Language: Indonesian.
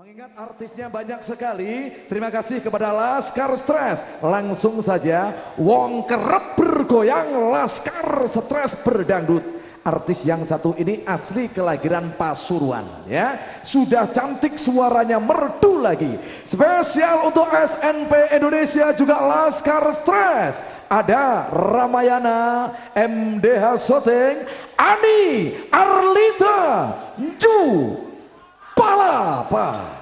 Mengingat artisnya banyak sekali, terima kasih kepada Laskar Stress. Langsung saja, wong kerep bergoyang, Laskar Stress berdangdut. Artis yang satu ini asli kelahiran Pasuruan ya. Sudah cantik suaranya merdu lagi. Spesial untuk SNP Indonesia juga Laskar Stress. Ada Ramayana, MDH Soteng, Ani, Arlita, Ju, Pala! Pá!